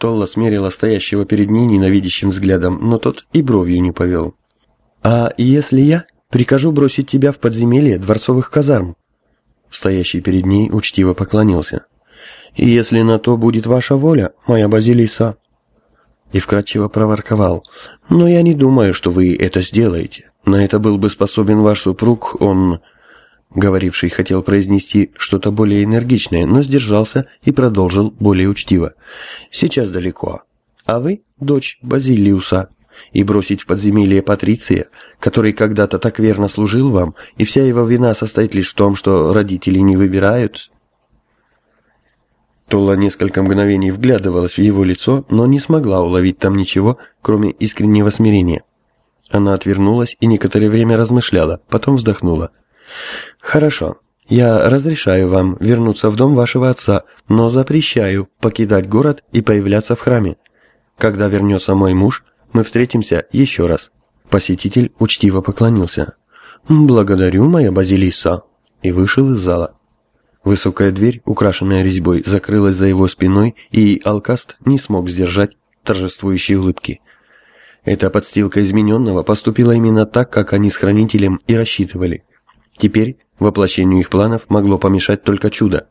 Толла смерила стоящего перед ней ненавидящим взглядом, но тот и бровью не повел. «А если я прикажу бросить тебя в подземелье дворцовых казарм?» Стоящий перед ней учтиво поклонился. «И если на то будет ваша воля, моя Базилиса...» И вкратчиво проворковал. «Но я не думаю, что вы это сделаете. На это был бы способен ваш супруг, он...» Говоривший хотел произнести что-то более энергичное, но сдержался и продолжил более учтиво. «Сейчас далеко. А вы – дочь Базилиуса. И бросить в подземелье Патриция, который когда-то так верно служил вам, и вся его вина состоит лишь в том, что родители не выбирают?» Тола несколько мгновений вглядывалась в его лицо, но не смогла уловить там ничего, кроме искреннего смирения. Она отвернулась и некоторое время размышляла, потом вздохнула. «Хорошо. Я разрешаю вам вернуться в дом вашего отца, но запрещаю покидать город и появляться в храме. Когда вернется мой муж, мы встретимся еще раз». Посетитель учтиво поклонился. «Благодарю, моя Базилиса», и вышел из зала. Высокая дверь, украшенная резьбой, закрылась за его спиной, и Алкаст не смог сдержать торжествующей улыбки. Эта подстилка измененного поступила именно так, как они с Хранителем и рассчитывали. Теперь воплощению их планов могло помешать только чудо.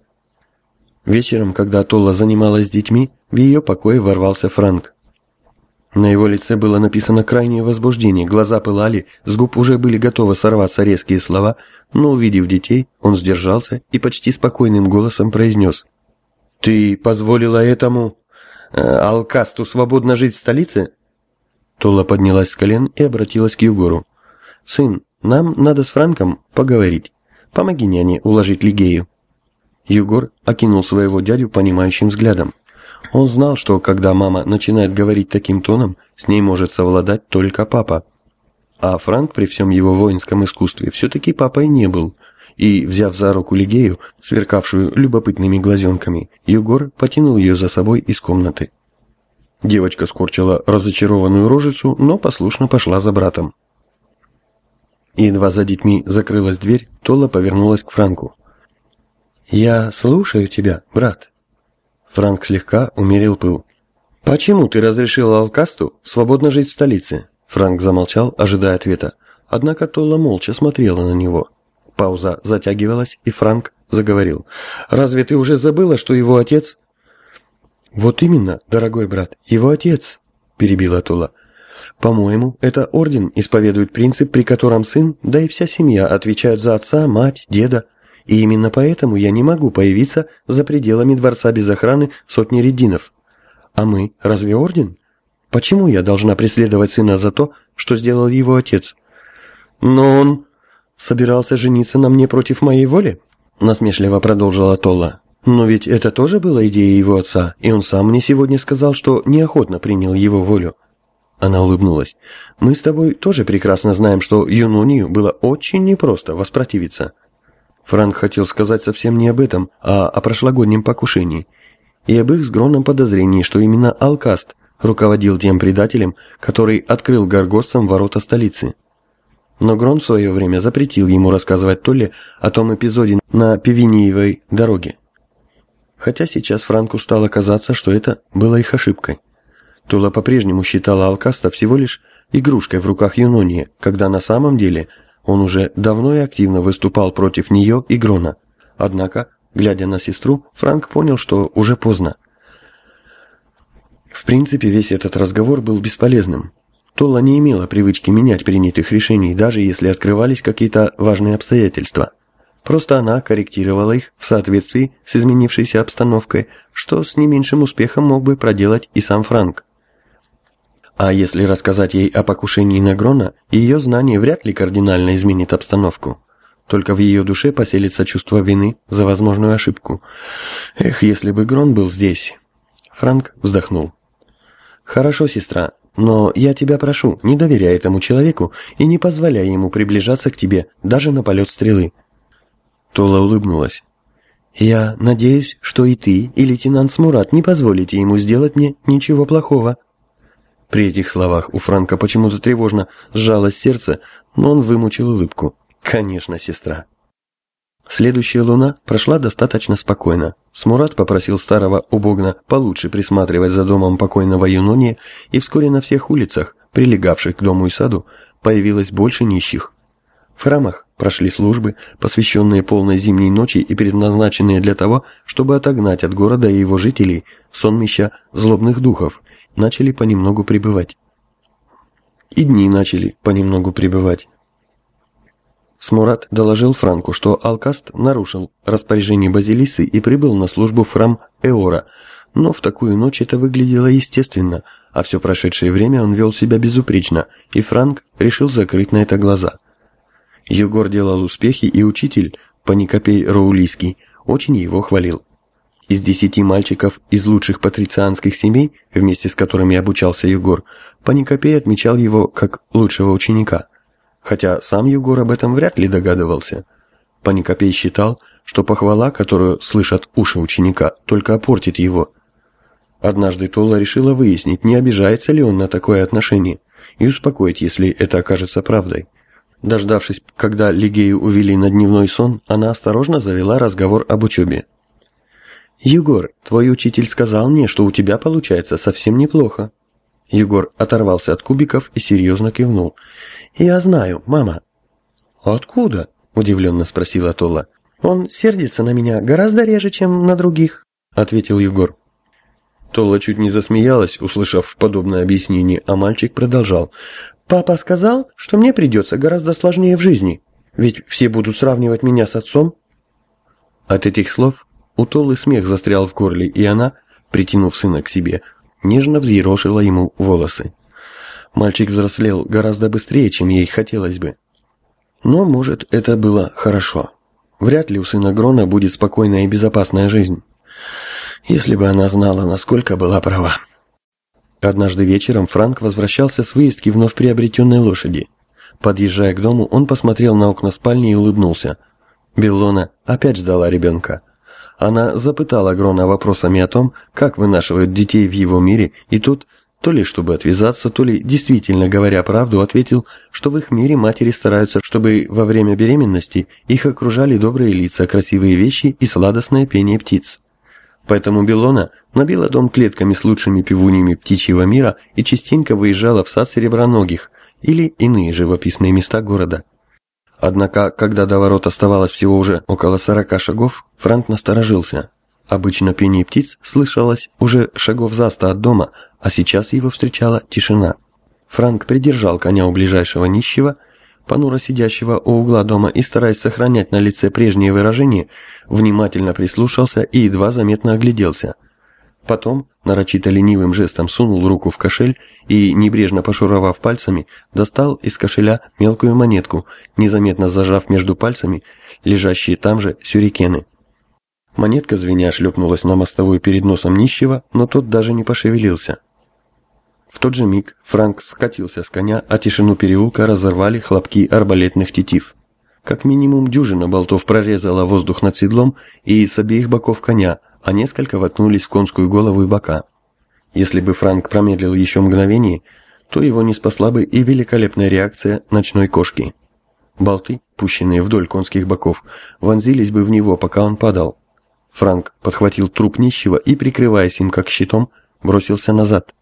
Вечером, когда Толла занималась детьми, в ее покое ворвался Франк. На его лице было написано крайнее возбуждение, глаза пылали, с губ уже были готовы сорваться резкие слова, но, увидев детей, он сдержался и почти спокойным голосом произнес. «Ты позволила этому... Э, Алкасту свободно жить в столице?» Толла поднялась с колен и обратилась к Югору. «Сын, нам надо с Франком поговорить. Помоги няне уложить Лигею». Югор окинул своего дядю понимающим взглядом. Он знал, что когда мама начинает говорить таким тоном, с ней может совладать только папа. А Франк при всем его воинском искусстве все-таки папой не был. И, взяв за руку Лигею, сверкавшую любопытными глазенками, Югор потянул ее за собой из комнаты. Девочка скорчила разочарованную рожицу, но послушно пошла за братом. Едва за детьми закрылась дверь, Тола повернулась к Франку. «Я слушаю тебя, брат». Франк слегка умерил пыл. «Почему ты разрешил Алкасту свободно жить в столице?» Франк замолчал, ожидая ответа. Однако Толла молча смотрела на него. Пауза затягивалась, и Франк заговорил. «Разве ты уже забыла, что его отец...» «Вот именно, дорогой брат, его отец», — перебила Тула. По-моему, это орден исповедует принцип, при котором сын, да и вся семья отвечают за отца, мать, деда. И именно поэтому я не могу появиться за пределами дворца без охраны сотни рединов. А мы разве орден? Почему я должна преследовать сына за то, что сделал его отец? Но он собирался жениться на мне против моей воли? Насмешливо продолжила Толла. Но ведь это тоже была идея его отца, и он сам мне сегодня сказал, что неохотно принял его волю. Она улыбнулась. «Мы с тобой тоже прекрасно знаем, что Юнонию было очень непросто воспротивиться». Франк хотел сказать совсем не об этом, а о прошлогоднем покушении. И об их сгромном подозрении, что именно Алкаст руководил тем предателем, который открыл горгостцам ворота столицы. Но Грон в свое время запретил ему рассказывать Толле о том эпизоде на Пивиниевой дороге. Хотя сейчас Франку стало казаться, что это было их ошибкой. Тула по-прежнему считала Алкаста всего лишь игрушкой в руках Юнонии, когда на самом деле он уже давно и активно выступал против нее и Грона. Однако, глядя на сестру, Франк понял, что уже поздно. В принципе, весь этот разговор был бесполезным. Тола не имела привычки менять принятых решений, даже если открывались какие-то важные обстоятельства. Просто она корректировала их в соответствии с изменившейся обстановкой, что с не меньшим успехом мог бы проделать и сам Франк. А если рассказать ей о покушении на Грона, ее знание вряд ли кардинально изменит обстановку. Только в ее душе поселится чувство вины за возможную ошибку. Эх, если бы Грон был здесь. Франк вздохнул. Хорошо, сестра, но я тебя прошу, не доверяй этому человеку и не позволяй ему приближаться к тебе, даже на полет стрелы. Тола улыбнулась. «Я надеюсь, что и ты, и лейтенант Смурат не позволите ему сделать мне ничего плохого». При этих словах у Франка почему-то тревожно сжалось сердце, но он вымучил улыбку. «Конечно, сестра». Следующая луна прошла достаточно спокойно. Смурат попросил старого Убогна получше присматривать за домом покойного Юнония, и вскоре на всех улицах, прилегавших к дому и саду, появилось больше нищих. В храмах прошли службы, посвященные полной зимней ночи и предназначенные для того, чтобы отогнать от города и его жителей сонмища злобных духов, начали понемногу прибывать. И дни начали понемногу прибывать. Смурат доложил Франку, что Алкаст нарушил распоряжение Базилисы и прибыл на службу в храм Эора, но в такую ночь это выглядело естественно, а все прошедшее время он вел себя безупречно, и Франк решил закрыть на это глаза. Егор делал успехи, и учитель, Паникопей Роулийский, очень его хвалил. Из десяти мальчиков из лучших патрицианских семей, вместе с которыми обучался Егор, Паникопей отмечал его как лучшего ученика – хотя сам Егор об этом вряд ли догадывался. Паникопей считал, что похвала, которую слышат уши ученика, только опортит его. Однажды Тола решила выяснить, не обижается ли он на такое отношение, и успокоить, если это окажется правдой. Дождавшись, когда Лигею увели на дневной сон, она осторожно завела разговор об учебе. «Егор, твой учитель сказал мне, что у тебя получается совсем неплохо». Егор оторвался от кубиков и серьезно кивнул – «Я знаю, мама». «Откуда?» – удивленно спросила Тола. «Он сердится на меня гораздо реже, чем на других», – ответил Егор. Тола чуть не засмеялась, услышав подобное объяснение, а мальчик продолжал. «Папа сказал, что мне придется гораздо сложнее в жизни, ведь все будут сравнивать меня с отцом». От этих слов у Толы смех застрял в горле, и она, притянув сына к себе, нежно взъерошила ему волосы. Мальчик взрослел гораздо быстрее, чем ей хотелось бы. Но, может, это было хорошо. Вряд ли у сына Грона будет спокойная и безопасная жизнь. Если бы она знала, насколько была права. Однажды вечером Франк возвращался с выездки вновь приобретенной лошади. Подъезжая к дому, он посмотрел на окна спальни и улыбнулся. Беллона опять ждала ребенка. Она запытала Грона вопросами о том, как вынашивают детей в его мире, и тут то ли чтобы отвязаться, то ли, действительно говоря правду, ответил, что в их мире матери стараются, чтобы во время беременности их окружали добрые лица, красивые вещи и сладостное пение птиц. Поэтому Белона набила дом клетками с лучшими пивуньями птичьего мира и частенько выезжала в сад сереброногих или иные живописные места города. Однако, когда до ворот оставалось всего уже около сорока шагов, Франк насторожился. Обычно пение птиц слышалось уже шагов за ста от дома, а сейчас его встречала тишина. Франк придержал коня у ближайшего нищего, понуро сидящего у угла дома и, стараясь сохранять на лице прежнее выражение, внимательно прислушался и едва заметно огляделся. Потом, нарочито ленивым жестом сунул руку в кошель и, небрежно пошуровав пальцами, достал из кошеля мелкую монетку, незаметно зажав между пальцами лежащие там же сюрикены. Монетка звеня шлепнулась на мостовую перед носом нищего, но тот даже не пошевелился. В тот же миг Франк скатился с коня, а тишину переулка разорвали хлопки арбалетных тетив. Как минимум дюжина болтов прорезала воздух над седлом и с обеих боков коня, а несколько воткнулись в конскую голову и бока. Если бы Франк промедлил еще мгновение, то его не спасла бы и великолепная реакция ночной кошки. Болты, пущенные вдоль конских боков, вонзились бы в него, пока он падал, Франк подхватил труп нищего и, прикрываясь им как щитом, бросился назад.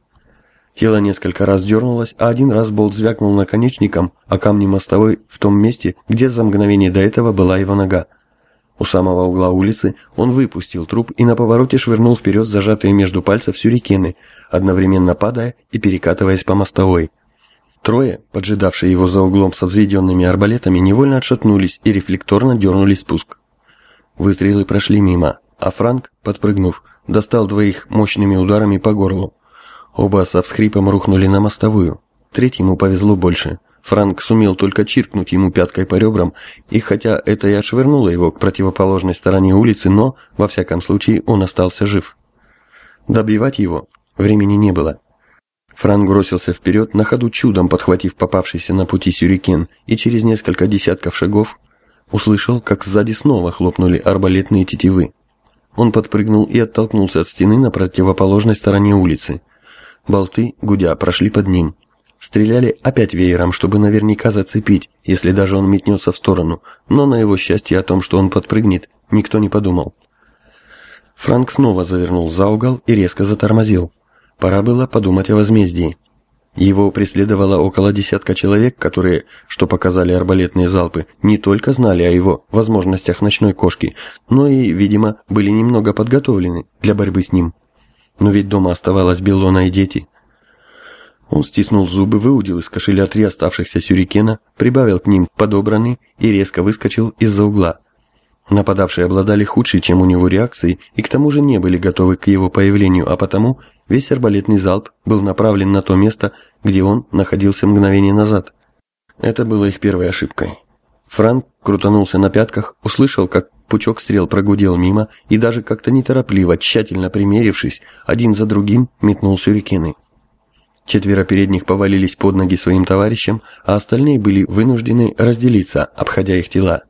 Тело несколько раз дернулось, а один раз болт звякнул наконечником о камне мостовой в том месте, где за мгновение до этого была его нога. У самого угла улицы он выпустил труп и на повороте швырнул вперед зажатые между пальцев сюрикены, одновременно падая и перекатываясь по мостовой. Трое, поджидавшие его за углом со взведенными арбалетами, невольно отшатнулись и рефлекторно дернули спуск. Выстрелы прошли мимо, а Франк, подпрыгнув, достал двоих мощными ударами по горлу. Оба со всхрипом рухнули на мостовую. Третьему повезло больше. Франк сумел только чиркнуть ему пяткой по ребрам, и хотя это и отшвырнуло его к противоположной стороне улицы, но, во всяком случае, он остался жив. Добивать его времени не было. Франк бросился вперед, на ходу чудом подхватив попавшийся на пути сюрикен, и через несколько десятков шагов услышал, как сзади снова хлопнули арбалетные тетивы. Он подпрыгнул и оттолкнулся от стены на противоположной стороне улицы. Болты, гудя, прошли под ним. Стреляли опять веером, чтобы наверняка зацепить, если даже он метнется в сторону, но на его счастье о том, что он подпрыгнет, никто не подумал. Франк снова завернул за угол и резко затормозил. Пора было подумать о возмездии. Его преследовало около десятка человек, которые, что показали арбалетные залпы, не только знали о его возможностях ночной кошки, но и, видимо, были немного подготовлены для борьбы с ним. Но ведь дома оставалась Белона и дети. Он стиснул зубы, выудил из кошеля три оставшихся сюрикена, прибавил к ним подобранный и резко выскочил из-за угла. Нападавшие обладали худшей, чем у него реакцией, и к тому же не были готовы к его появлению, а потому весь арбалетный залп был направлен на то место, где он находился мгновение назад. Это было их первой ошибкой. Франк крутанулся на пятках, услышал, как пучок стрел прогудел мимо и даже как-то неторопливо, тщательно примерившись, один за другим метнул сюрикены. Четверо передних повалились под ноги своим товарищам, а остальные были вынуждены разделиться, обходя их тела.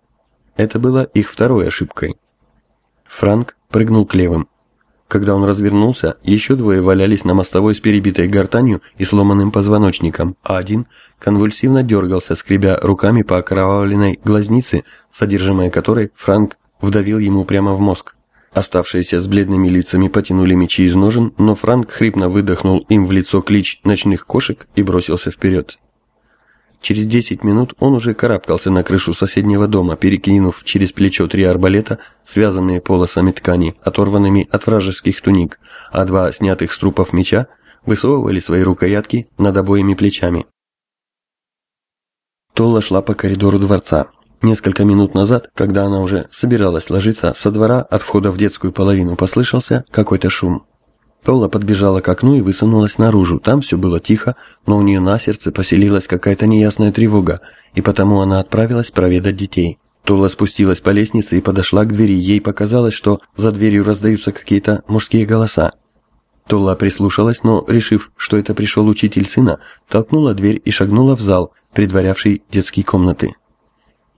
Это было их второй ошибкой. Франк прыгнул к левым. Когда он развернулся, еще двое валялись на мостовой с перебитой гортанью и сломанным позвоночником, а один конвульсивно дергался, скребя руками по окровавленной глазнице, содержимое которой Франк вдавил ему прямо в мозг. Оставшиеся с бледными лицами потянули мечи из ножен, но Франк хрипно выдохнул им в лицо клич ночных кошек и бросился вперед. Через 10 минут он уже карабкался на крышу соседнего дома, перекинув через плечо три арбалета, связанные полосами ткани, оторванными от вражеских туник, а два снятых с трупов меча высовывали свои рукоятки над обоими плечами. Толла шла по коридору дворца. Несколько минут назад, когда она уже собиралась ложиться, со двора от входа в детскую половину послышался какой-то шум. Толла подбежала к окну и высунулась наружу. Там все было тихо, но у нее на сердце поселилась какая-то неясная тревога, и потому она отправилась проведать детей. Толла спустилась по лестнице и подошла к двери. Ей показалось, что за дверью раздаются какие-то мужские голоса. Толла прислушалась, но, решив, что это пришел учитель сына, толкнула дверь и шагнула в зал, предварявший детские комнаты.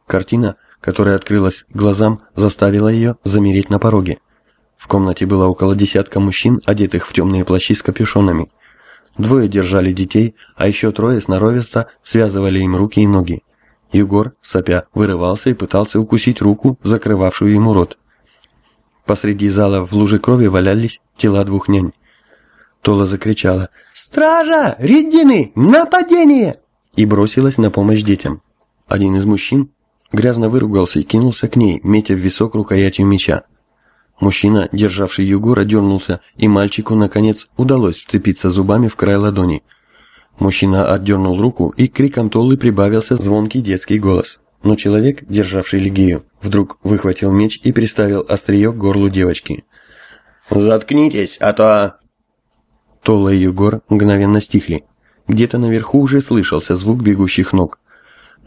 Картина, которая открылась глазам, заставила ее замереть на пороге. В комнате было около десятка мужчин, одетых в темные плащи с капюшонами. Двое держали детей, а еще трое сноровисто связывали им руки и ноги. Егор, сопя, вырывался и пытался укусить руку, закрывавшую ему рот. Посреди зала в луже крови валялись тела двух нянь. Тола закричала «Стража! Реддины! Нападение!» и бросилась на помощь детям. Один из мужчин грязно выругался и кинулся к ней, метя в висок рукоятью меча. Мужчина, державший Югора, дернулся, и мальчику, наконец, удалось вцепиться зубами в край ладони. Мужчина отдернул руку, и криком Толлы прибавился звонкий детский голос. Но человек, державший Лигею, вдруг выхватил меч и приставил острие к горлу девочки. «Заткнитесь, а то...» Толла и Югор мгновенно стихли. Где-то наверху уже слышался звук бегущих ног.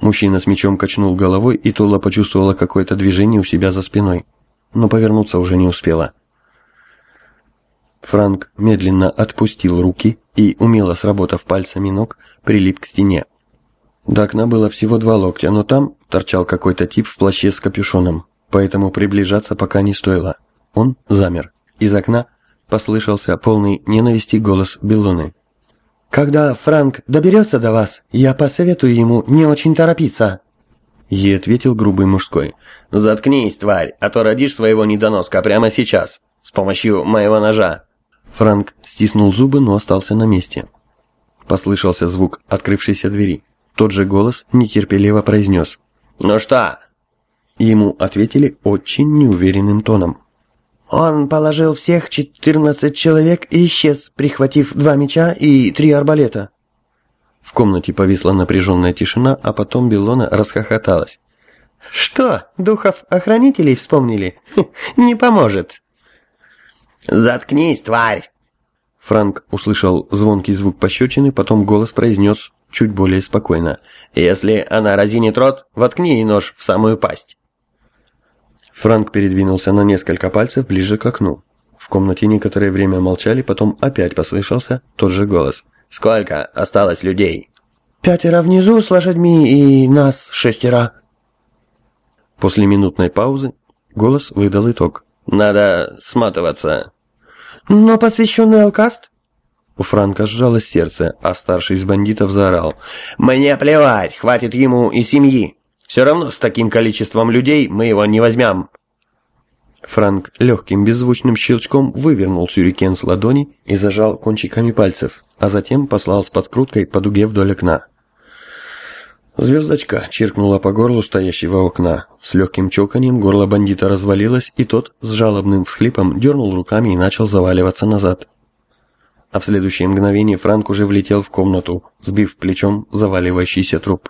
Мужчина с мечом качнул головой, и Толла почувствовала какое-то движение у себя за спиной но повернуться уже не успела. Франк медленно отпустил руки и, умело сработав пальцами ног, прилип к стене. До окна было всего два локтя, но там торчал какой-то тип в плаще с капюшоном, поэтому приближаться пока не стоило. Он замер. Из окна послышался полный ненависти голос Беллоны. «Когда Франк доберется до вас, я посоветую ему не очень торопиться». Ей ответил грубый мужской. «Заткнись, тварь, а то родишь своего недоноска прямо сейчас, с помощью моего ножа». Франк стиснул зубы, но остался на месте. Послышался звук открывшейся двери. Тот же голос нетерпеливо произнес. «Ну что?» Ему ответили очень неуверенным тоном. «Он положил всех четырнадцать человек и исчез, прихватив два меча и три арбалета». В комнате повисла напряженная тишина, а потом Белона расхохоталась. «Что, духов-охранителей вспомнили? Не поможет!» «Заткнись, тварь!» Франк услышал звонкий звук пощечины, потом голос произнес чуть более спокойно. «Если она разинит рот, воткни ей нож в самую пасть!» Франк передвинулся на несколько пальцев ближе к окну. В комнате некоторое время молчали, потом опять послышался тот же голос. Сколько осталось людей? Пятеро внизу с лошадьми и нас шестеро. После минутной паузы голос выдал итог. Надо сматываться. Но посвященный Алкаст? У Франка сжалось сердце, а старший из бандитов заорал. «Мне плевать, хватит ему и семьи. Все равно с таким количеством людей мы его не возьмем». Франк легким беззвучным щелчком вывернул сюрикен с ладони и зажал кончиками пальцев, а затем послал с подкруткой по дуге вдоль окна. Звездочка чиркнула по горлу стоящего окна. С легким чоканием горло бандита развалилось, и тот с жалобным всхлипом дернул руками и начал заваливаться назад. А в следующее мгновение Франк уже влетел в комнату, сбив плечом заваливающийся труп.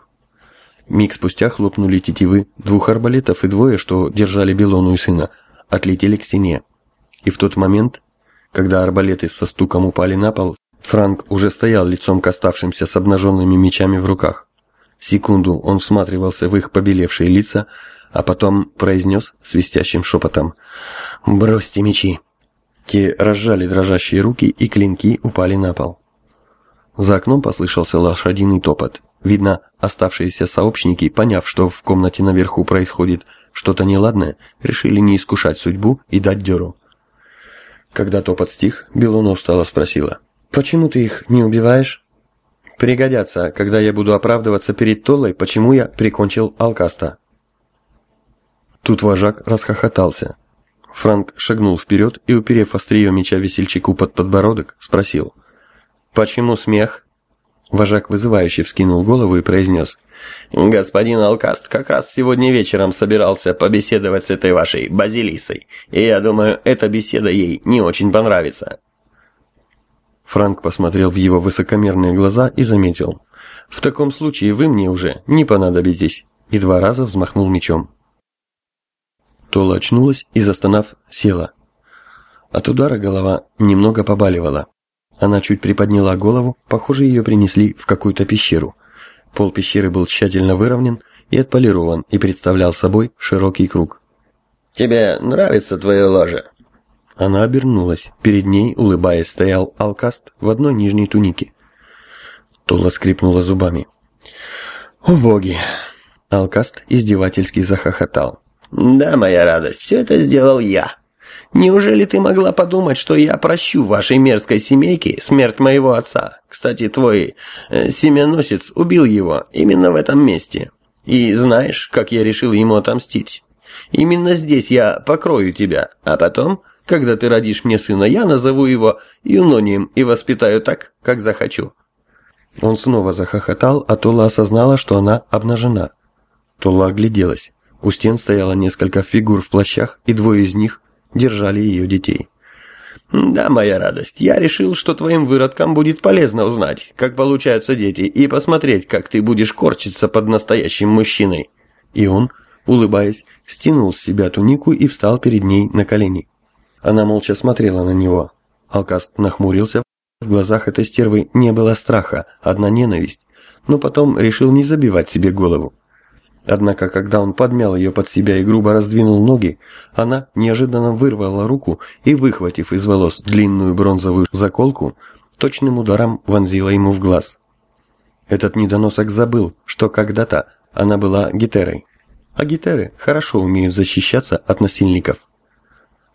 Миг спустя хлопнули тетивы, двух арбалетов и двое, что держали Белону и сына, отлетели к стене. И в тот момент, когда арбалеты со стуком упали на пол, Франк уже стоял лицом к оставшимся с обнаженными мечами в руках. Секунду он всматривался в их побелевшие лица, а потом произнес свистящим шепотом «Бросьте мечи!». Те разжали дрожащие руки, и клинки упали на пол. За окном послышался лошадиный топот. Видно, оставшиеся сообщники, поняв, что в комнате наверху происходит что-то неладное, решили не искушать судьбу и дать дёру. Когда топот стих, Белона устало спросила «Почему ты их не убиваешь?» Пригодятся, когда я буду оправдываться перед Толлой, почему я прикончил Алкаста. Тут вожак расхохотался. Франк шагнул вперед и, уперев острие меча весельчаку под подбородок, спросил. «Почему смех?» Вожак вызывающе вскинул голову и произнес. «Господин Алкаст как раз сегодня вечером собирался побеседовать с этой вашей Базилисой, и я думаю, эта беседа ей не очень понравится». Франк посмотрел в его высокомерные глаза и заметил. «В таком случае вы мне уже не понадобитесь», и два раза взмахнул мечом. Тола очнулась и, застонав, села. От удара голова немного побаливала. Она чуть приподняла голову, похоже, ее принесли в какую-то пещеру. Пол пещеры был тщательно выровнен и отполирован и представлял собой широкий круг. «Тебе нравится твое ложе?» Она обернулась. Перед ней, улыбаясь, стоял Алкаст в одной нижней тунике. Тола скрипнула зубами. «О боги!» Алкаст издевательски захохотал. «Да, моя радость, все это сделал я. Неужели ты могла подумать, что я прощу вашей мерзкой семейке смерть моего отца? Кстати, твой э, семеносец убил его именно в этом месте. И знаешь, как я решил ему отомстить? Именно здесь я покрою тебя, а потом когда ты родишь мне сына, я назову его Юнонием и воспитаю так, как захочу». Он снова захохотал, а Тола осознала, что она обнажена. Тола огляделась. У стен стояло несколько фигур в плащах, и двое из них держали ее детей. «Да, моя радость, я решил, что твоим выродкам будет полезно узнать, как получаются дети, и посмотреть, как ты будешь корчиться под настоящим мужчиной». И он, улыбаясь, стянул с себя тунику и встал перед ней на колени. Она молча смотрела на него. Алкаст нахмурился. В глазах этой стервы не было страха, одна ненависть. Но потом решил не забивать себе голову. Однако, когда он подмял ее под себя и грубо раздвинул ноги, она неожиданно вырвала руку и, выхватив из волос длинную бронзовую заколку, точным ударом вонзила ему в глаз. Этот недоносок забыл, что когда-то она была гетерой. А гетеры хорошо умеют защищаться от насильников.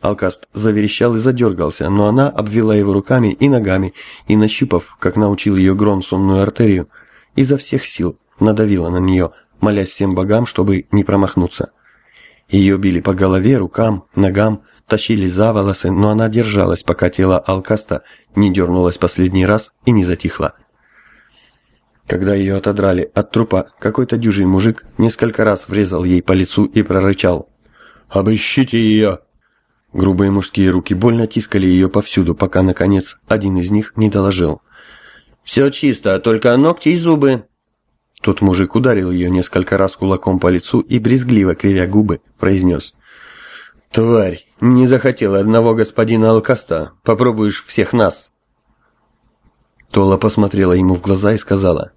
Алкаст заверещал и задергался, но она обвела его руками и ногами и, нащупав, как научил ее Грон сонную артерию, изо всех сил надавила на нее, молясь всем богам, чтобы не промахнуться. Ее били по голове, рукам, ногам, тащили за волосы, но она держалась, пока тело Алкаста не дернулось последний раз и не затихло. Когда ее отодрали от трупа, какой-то дюжий мужик несколько раз врезал ей по лицу и прорычал «Обыщите ее!» Грубые мужские руки больно тискали ее повсюду, пока, наконец, один из них не доложил. «Все чисто, только ногти и зубы». Тот мужик ударил ее несколько раз кулаком по лицу и, брезгливо кривя губы, произнес. «Тварь, не захотела одного господина Алкаста, попробуешь всех нас». Тола посмотрела ему в глаза и сказала.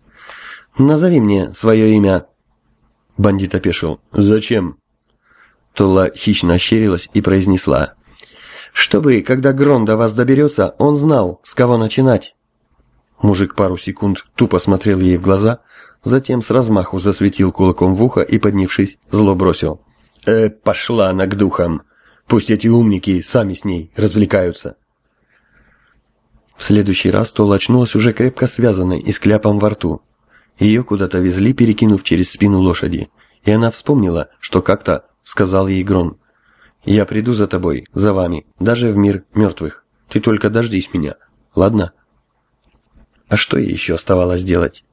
«Назови мне свое имя». Бандит опешил. «Зачем?» Тула хищно ощерилась и произнесла. «Чтобы, когда Грон до вас доберется, он знал, с кого начинать». Мужик пару секунд тупо смотрел ей в глаза, затем с размаху засветил кулаком в ухо и, поднявшись, зло бросил. «Э, пошла она к духам! Пусть эти умники сами с ней развлекаются!» В следующий раз Тола очнулась уже крепко связанной и с кляпом во рту. Ее куда-то везли, перекинув через спину лошади, и она вспомнила, что как-то сказал ей Грон. «Я приду за тобой, за вами, даже в мир мертвых. Ты только дождись меня, ладно?» А что ей еще оставалось делать?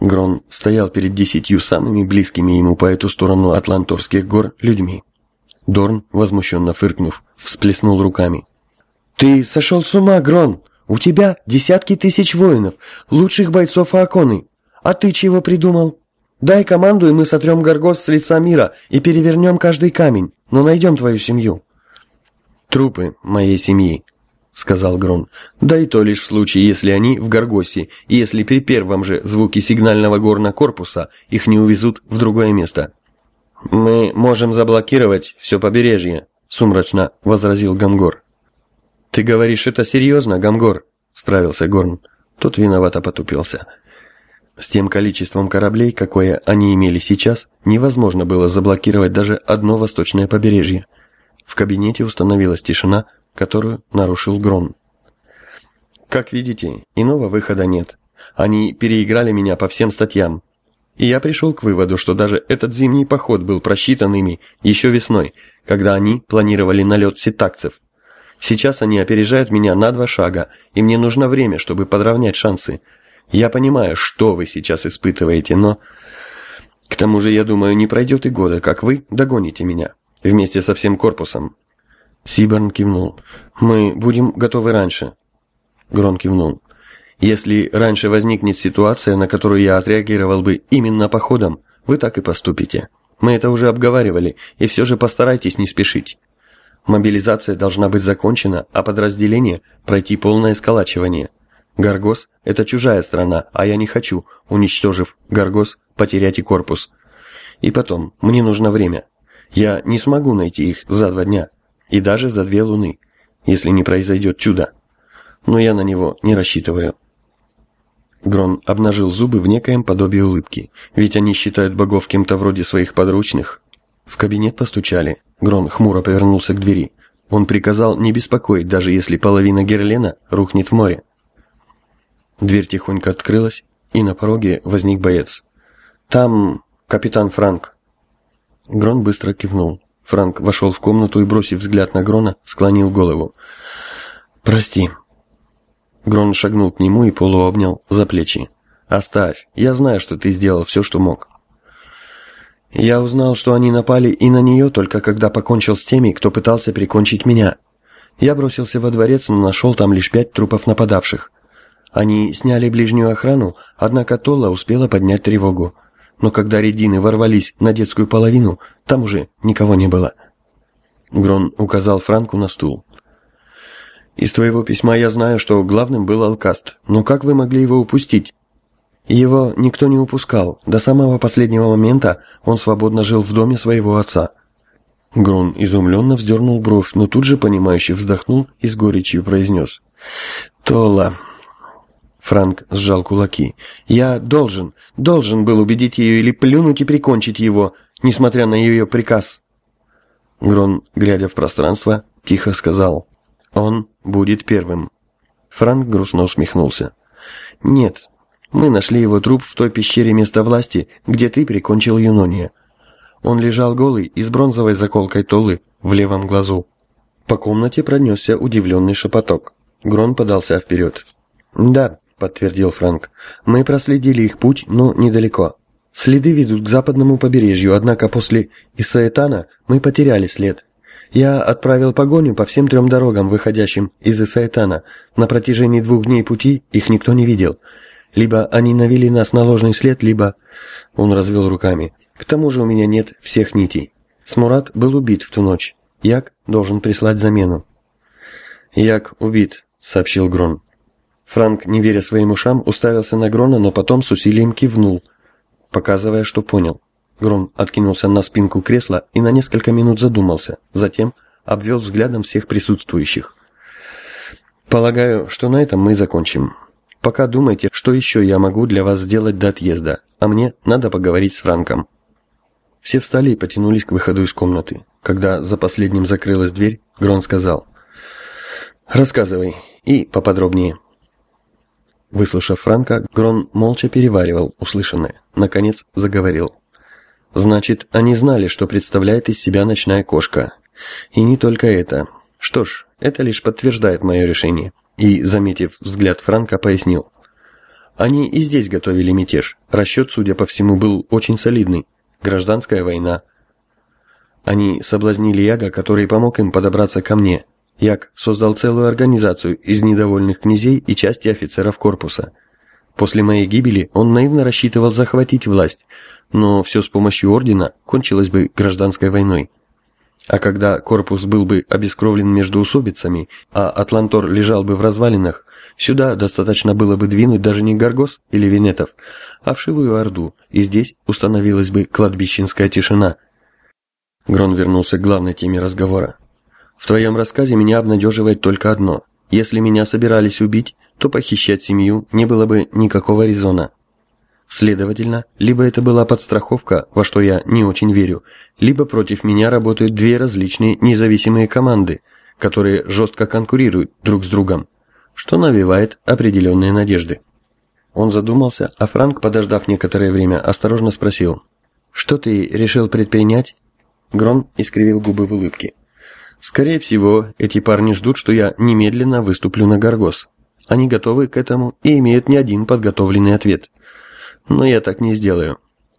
Грон стоял перед десятью самыми близкими ему по эту сторону Атланторских гор людьми. Дорн, возмущенно фыркнув, всплеснул руками. «Ты сошел с ума, Грон! У тебя десятки тысяч воинов, лучших бойцов Ааконы. А ты чего придумал? Дай команду, и мы сотрем Гаргос с лица мира и перевернем каждый камень, но найдем твою семью». «Трупы моей семьи», — сказал Грон. «Да и то лишь в случае, если они в Гаргосе, и если при первом же звуке сигнального горна корпуса их не увезут в другое место». «Мы можем заблокировать все побережье», — сумрачно возразил Гамгор. «Ты говоришь это серьезно, Гамгор?» — справился Горн. Тот виновато потупился. С тем количеством кораблей, какое они имели сейчас, невозможно было заблокировать даже одно восточное побережье. В кабинете установилась тишина, которую нарушил Грон. «Как видите, иного выхода нет. Они переиграли меня по всем статьям, и я пришел к выводу, что даже этот зимний поход был просчитан ими еще весной, когда они планировали налет ситакцев. Сейчас они опережают меня на два шага, и мне нужно время, чтобы подровнять шансы. Я понимаю, что вы сейчас испытываете, но... К тому же, я думаю, не пройдет и года, как вы догоните меня, вместе со всем корпусом. Сиберн кивнул. «Мы будем готовы раньше». Грон кивнул. Если раньше возникнет ситуация, на которую я отреагировал бы именно походом, вы так и поступите. Мы это уже обговаривали, и все же постарайтесь не спешить. Мобилизация должна быть закончена, а подразделение пройти полное сколачивание. Гаргос – это чужая страна, а я не хочу, уничтожив Гаргос, потерять и корпус. И потом, мне нужно время. Я не смогу найти их за два дня, и даже за две луны, если не произойдет чудо. Но я на него не рассчитываю. Грон обнажил зубы в некоем подобии улыбки. Ведь они считают богов кем-то вроде своих подручных. В кабинет постучали. Грон хмуро повернулся к двери. Он приказал не беспокоить, даже если половина Герлена рухнет в море. Дверь тихонько открылась, и на пороге возник боец. «Там капитан Франк». Грон быстро кивнул. Франк вошел в комнату и, бросив взгляд на Грона, склонил голову. «Прости», Грон шагнул к нему и полуобнял за плечи. «Оставь, я знаю, что ты сделал все, что мог». Я узнал, что они напали и на нее только когда покончил с теми, кто пытался прикончить меня. Я бросился во дворец, но нашел там лишь пять трупов нападавших. Они сняли ближнюю охрану, однако Толла успела поднять тревогу. Но когда редины ворвались на детскую половину, там уже никого не было. Грон указал Франку на стул. Из твоего письма я знаю, что главным был Алкаст, но как вы могли его упустить? Его никто не упускал. До самого последнего момента он свободно жил в доме своего отца. Грон изумленно вздернул бровь, но тут же, понимающе вздохнул и с горечью произнес. «Тола...» Франк сжал кулаки. «Я должен, должен был убедить ее или плюнуть и прикончить его, несмотря на ее приказ». Грон, глядя в пространство, тихо сказал. Он будет первым. Франк грустно усмехнулся. Нет, мы нашли его труп в той пещере места власти, где ты прикончил Юнония. Он лежал голый и с бронзовой заколкой Толы в левом глазу. По комнате пронесся удивленный шепоток. Грон подался вперед. «Да», — подтвердил Франк, — «мы проследили их путь, но недалеко. Следы ведут к западному побережью, однако после Исаэтана мы потеряли след. Я отправил погоню по всем трем дорогам, выходящим из Исаэтана. На протяжении двух дней пути их никто не видел. Либо они навели нас на ложный след, либо... Он развел руками. К тому же у меня нет всех нитей. Смурат был убит в ту ночь. Як должен прислать замену. Як убит, сообщил Грон. Франк, не веря своим ушам, уставился на Грона, но потом с усилием кивнул, показывая, что понял. Гром откинулся на спинку кресла и на несколько минут задумался, затем обвел взглядом всех присутствующих. «Полагаю, что на этом мы закончим. Пока думайте, что еще я могу для вас сделать до отъезда, а мне надо поговорить с Франком». Все встали и потянулись к выходу из комнаты. Когда за последним закрылась дверь, Грон сказал, Рассказывай, и поподробнее. Выслушав Франка, Грон молча переваривал услышанное. Наконец заговорил. Значит, они знали, что представляет из себя ночная кошка. И не только это. Что ж, это лишь подтверждает мое решение. И, заметив взгляд Франка, пояснил. Они и здесь готовили мятеж. Расчет, судя по всему, был очень солидный. Гражданская война. Они соблазнили Яга, который помог им подобраться ко мне. Як создал целую организацию из недовольных князей и части офицеров корпуса. После моей гибели он наивно рассчитывал захватить власть, но все с помощью ордена кончилось бы гражданской войной. А когда корпус был бы обескровлен между усобицами, а Атлантор лежал бы в развалинах, сюда достаточно было бы двинуть даже не Гаргос или Венетов, а вшивую Орду, и здесь установилась бы кладбищенская тишина. Грон вернулся к главной теме разговора. В твоем рассказе меня обнадеживает только одно. Если меня собирались убить, то похищать семью не было бы никакого резона. Следовательно, либо это была подстраховка, во что я не очень верю, либо против меня работают две различные независимые команды, которые жестко конкурируют друг с другом, что навевает определенные надежды. Он задумался, а Франк, подождав некоторое время, осторожно спросил, «Что ты решил предпринять?» Грон искривил губы в улыбке. «Скорее всего, эти парни ждут, что я немедленно выступлю на Гаргос. Они готовы к этому и имеют не один подготовленный ответ. Но я так не сделаю.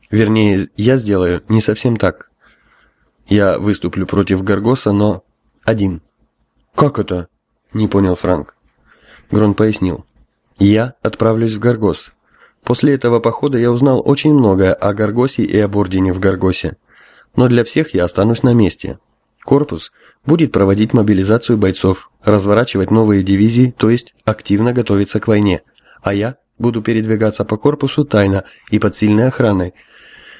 Вернее, я сделаю не совсем так. Я выступлю против Гаргоса, но один. Как это? Не понял Франк. Грон пояснил. Я отправлюсь в Гаргос. После этого похода я узнал очень многое о Гаргосе и об Ордене в Гаргосе. Но для всех я останусь на месте. Корпус будет проводить мобилизацию бойцов, разворачивать новые дивизии, то есть активно готовиться к войне. А я Буду передвигаться по корпусу тайно и под сильной охраной,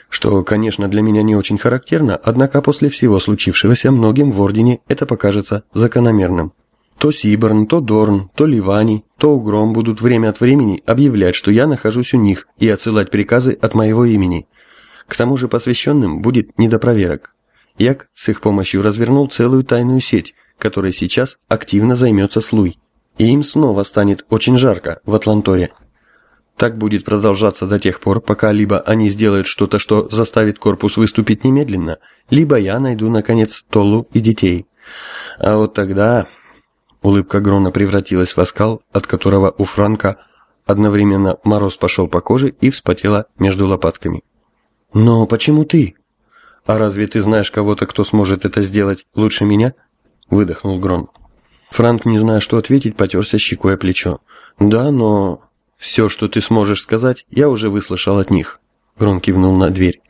что, конечно, для меня не очень характерно, однако после всего случившегося многим в Ордене это покажется закономерным. То Сиборн, то Дорн, то Ливани, то Угром будут время от времени объявлять, что я нахожусь у них, и отсылать приказы от моего имени. К тому же посвященным будет не до проверок. Як с их помощью развернул целую тайную сеть, которой сейчас активно займется Слуй. И им снова станет очень жарко в Атланторе. Так будет продолжаться до тех пор, пока либо они сделают что-то, что заставит корпус выступить немедленно, либо я найду, наконец, Толлу и детей. А вот тогда... Улыбка Грона превратилась в оскал, от которого у Франка одновременно мороз пошел по коже и вспотела между лопатками. «Но почему ты?» «А разве ты знаешь кого-то, кто сможет это сделать лучше меня?» Выдохнул Грон. Франк, не зная, что ответить, потерся щекой о плечо. «Да, но...» «Все, что ты сможешь сказать, я уже выслушал от них», — Грон кивнул на дверь.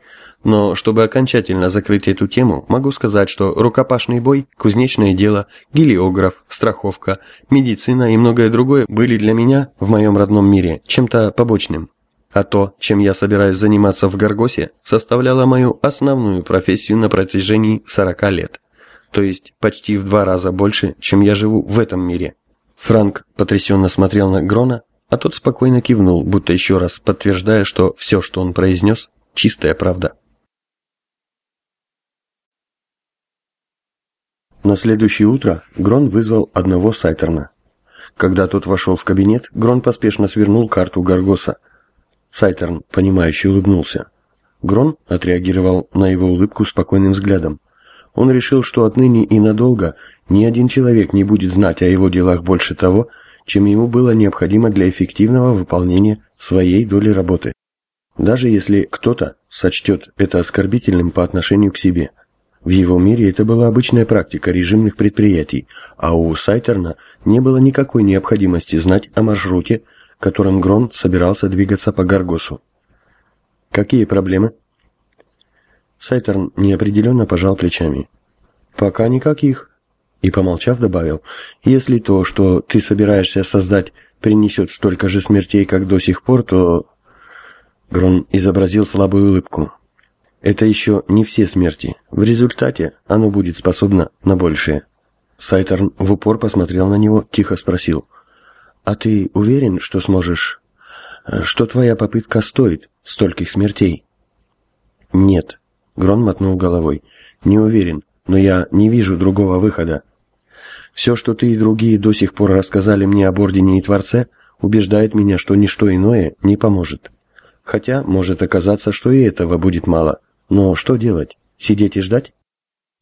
«Но чтобы окончательно закрыть эту тему, могу сказать, что рукопашный бой, кузнечное дело, гелиограф, страховка, медицина и многое другое были для меня, в моем родном мире, чем-то побочным. А то, чем я собираюсь заниматься в Гаргосе, составляло мою основную профессию на протяжении 40 лет. То есть почти в два раза больше, чем я живу в этом мире». Франк потрясенно смотрел на Грона, а тот спокойно кивнул, будто еще раз подтверждая, что все, что он произнес, чистая правда. На следующее утро Грон вызвал одного Сайтерна. Когда тот вошел в кабинет, Грон поспешно свернул карту Гаргоса. Сайтерн, понимающе улыбнулся. Грон отреагировал на его улыбку спокойным взглядом. Он решил, что отныне и надолго ни один человек не будет знать о его делах больше того, чем ему было необходимо для эффективного выполнения своей доли работы. Даже если кто-то сочтет это оскорбительным по отношению к себе. В его мире это была обычная практика режимных предприятий, а у Сайтерна не было никакой необходимости знать о маршруте, которым Грон собирался двигаться по Гаргосу. Какие проблемы? Сайтерн неопределенно пожал плечами. Пока никаких и, помолчав, добавил, «Если то, что ты собираешься создать, принесет столько же смертей, как до сих пор, то...» Грон изобразил слабую улыбку. «Это еще не все смерти. В результате оно будет способно на большее». Сайтерн в упор посмотрел на него, тихо спросил, «А ты уверен, что сможешь... Что твоя попытка стоит стольких смертей?» «Нет», — Грон мотнул головой, — «не уверен, но я не вижу другого выхода. Все, что ты и другие до сих пор рассказали мне об Ордене и Творце, убеждает меня, что ничто иное не поможет. Хотя может оказаться, что и этого будет мало. Но что делать? Сидеть и ждать?»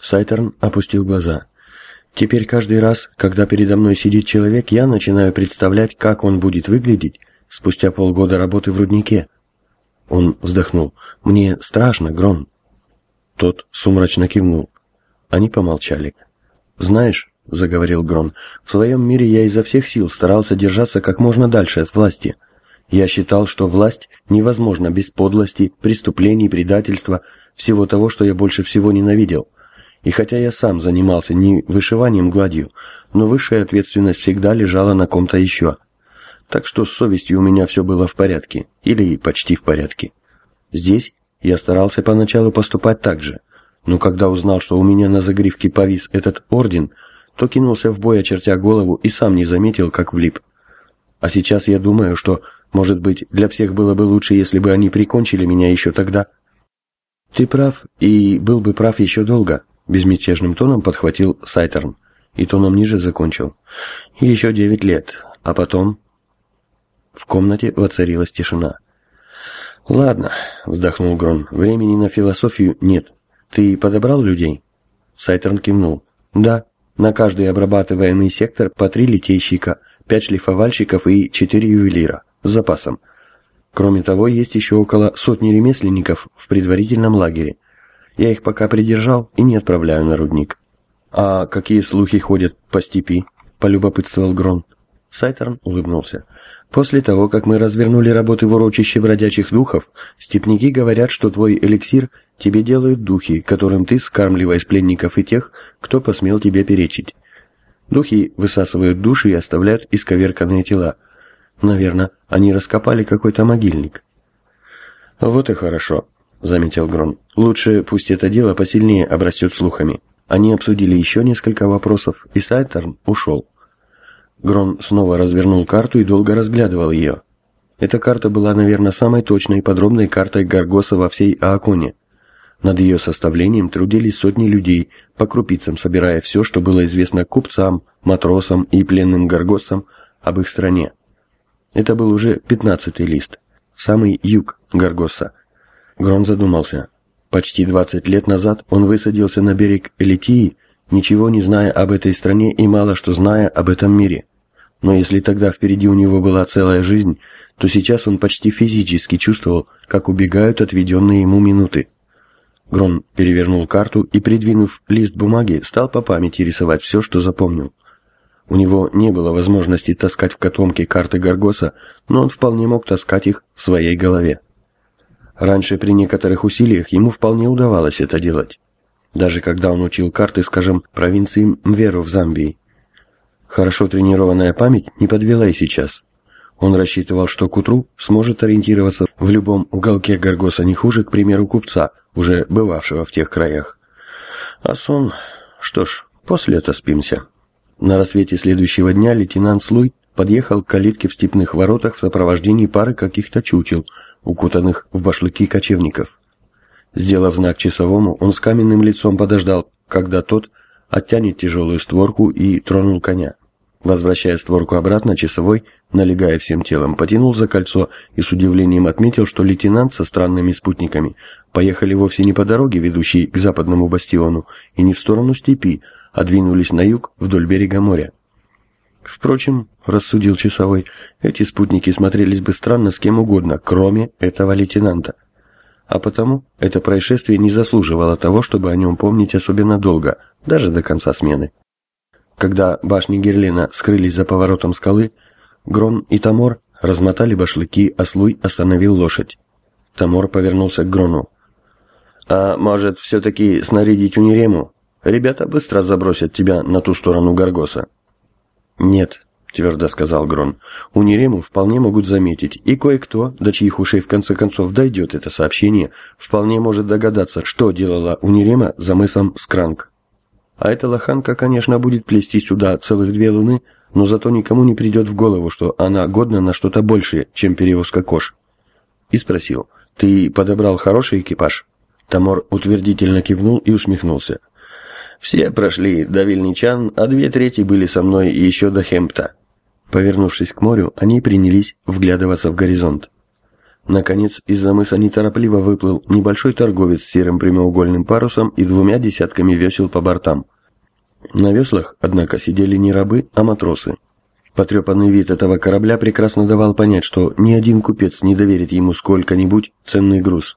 Сайтерн опустил глаза. «Теперь каждый раз, когда передо мной сидит человек, я начинаю представлять, как он будет выглядеть спустя полгода работы в руднике». Он вздохнул. «Мне страшно, Грон». Тот сумрачно кивнул. Они помолчали. «Знаешь, — заговорил Грон, — в своем мире я изо всех сил старался держаться как можно дальше от власти. Я считал, что власть невозможна без подлости, преступлений, предательства, всего того, что я больше всего ненавидел. И хотя я сам занимался не вышиванием гладью, но высшая ответственность всегда лежала на ком-то еще. Так что с совестью у меня все было в порядке, или почти в порядке. Здесь я старался поначалу поступать так же, но когда узнал, что у меня на загривке повис этот орден, то кинулся в бой, очертя голову, и сам не заметил, как влип. А сейчас я думаю, что, может быть, для всех было бы лучше, если бы они прикончили меня еще тогда. Ты прав, и был бы прав еще долго, безмятежным тоном подхватил Сайтерн, и тоном ниже закончил. Еще девять лет, а потом... В комнате воцарилась тишина. «Ладно», — вздохнул Грон, — «времени на философию нет. Ты подобрал людей?» Сайтерн кивнул. «Да, на каждый обрабатываемый сектор по три литейщика, пять шлифовальщиков и четыре ювелира, с запасом. Кроме того, есть еще около сотни ремесленников в предварительном лагере. Я их пока придержал и не отправляю на рудник». «А какие слухи ходят по степи?» — полюбопытствовал Грон. Сайтерн улыбнулся. После того, как мы развернули работы в урочище бродячих духов, степняки говорят, что твой эликсир тебе делают духи, которым ты скармливаешь пленников и тех, кто посмел тебе перечить. Духи высасывают души и оставляют исковерканные тела. Наверное, они раскопали какой-то могильник. Вот и хорошо, заметил Грон. Лучше пусть это дело посильнее обрастет слухами. Они обсудили еще несколько вопросов, и Сайтерн ушел. Грон снова развернул карту и долго разглядывал ее. Эта карта была, наверное, самой точной и подробной картой Гаргоса во всей Ааконе. Над ее составлением трудились сотни людей, по крупицам собирая все, что было известно купцам, матросам и пленным Гаргосам об их стране. Это был уже пятнадцатый лист, самый юг Гаргоса. Грон задумался. Почти двадцать лет назад он высадился на берег Элитии, ничего не зная об этой стране и мало что зная об этом мире. Но если тогда впереди у него была целая жизнь, то сейчас он почти физически чувствовал, как убегают отведенные ему минуты. Грон перевернул карту и, придвинув лист бумаги, стал по памяти рисовать все, что запомнил. У него не было возможности таскать в котомке карты Гаргоса, но он вполне мог таскать их в своей голове. Раньше при некоторых усилиях ему вполне удавалось это делать даже когда он учил карты, скажем, провинции Мверу в Замбии. Хорошо тренированная память не подвела и сейчас. Он рассчитывал, что к утру сможет ориентироваться в любом уголке Гаргоса не хуже, к примеру, купца, уже бывавшего в тех краях. А сон... Что ж, после это спимся. На рассвете следующего дня лейтенант Слуй подъехал к калитке в степных воротах в сопровождении пары каких-то чучел, укутанных в башлыки кочевников. Сделав знак часовому, он с каменным лицом подождал, когда тот оттянет тяжелую створку и тронул коня. Возвращая створку обратно, часовой, налегая всем телом, потянул за кольцо и с удивлением отметил, что лейтенант со странными спутниками поехали вовсе не по дороге, ведущей к западному бастиону, и не в сторону степи, а двинулись на юг вдоль берега моря. Впрочем, рассудил часовой, эти спутники смотрелись бы странно с кем угодно, кроме этого лейтенанта а потому это происшествие не заслуживало того, чтобы о нем помнить особенно долго, даже до конца смены. Когда башни Герлена скрылись за поворотом скалы, Грон и Тамор размотали башлыки, а Слуй остановил лошадь. Тамор повернулся к Грону. «А может, все-таки снарядить Унирему? Ребята быстро забросят тебя на ту сторону Гаргоса». «Нет», твердо сказал Грон. У Нерему вполне могут заметить, и кое-кто, до чьих ушей в конце концов дойдет это сообщение, вполне может догадаться, что делала Унирема за мысом Скранк. А эта лоханка, конечно, будет плести сюда целых две луны, но зато никому не придет в голову, что она годна на что-то большее, чем перевозка кож. И спросил, «Ты подобрал хороший экипаж?» Тамор утвердительно кивнул и усмехнулся. Все прошли до Вильничан, а две трети были со мной и еще до Хемпта. Повернувшись к морю, они принялись вглядываться в горизонт. Наконец, из-за мыса неторопливо выплыл небольшой торговец с серым прямоугольным парусом и двумя десятками весел по бортам. На веслах, однако, сидели не рабы, а матросы. Потрепанный вид этого корабля прекрасно давал понять, что ни один купец не доверит ему сколько-нибудь ценный груз,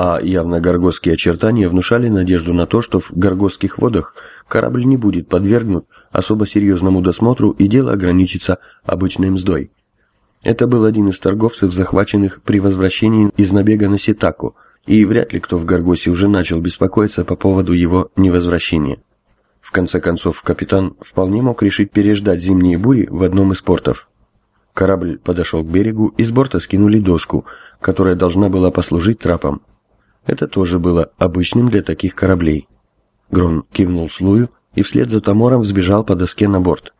а явно горгосские очертания внушали надежду на то, что в горгосских водах корабль не будет подвергнут особо серьезному досмотру и дело ограничится обычной мздой. Это был один из торговцев, захваченных при возвращении из набега на Ситаку, и вряд ли кто в Гаргосе уже начал беспокоиться по поводу его невозвращения. В конце концов, капитан вполне мог решить переждать зимние бури в одном из портов. Корабль подошел к берегу, и с борта скинули доску, которая должна была послужить трапом. Это тоже было обычным для таких кораблей. Грон кивнул Слую и вслед за Тамором взбежал по доске на борт.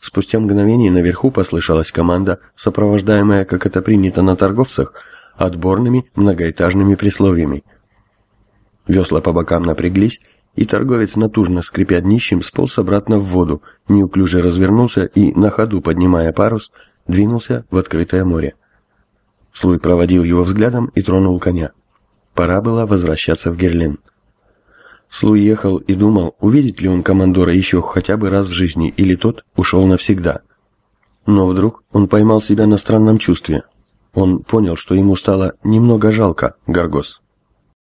Спустя мгновение наверху послышалась команда, сопровождаемая, как это принято на торговцах, отборными многоэтажными присловиями. Весла по бокам напряглись, и торговец, натужно скрипя днищем, сполз обратно в воду, неуклюже развернулся и, на ходу поднимая парус, двинулся в открытое море. Слуй проводил его взглядом и тронул коня. Пора было возвращаться в Герлен. Слу ехал и думал, увидит ли он командора еще хотя бы раз в жизни, или тот ушел навсегда. Но вдруг он поймал себя на странном чувстве. Он понял, что ему стало немного жалко Гаргос.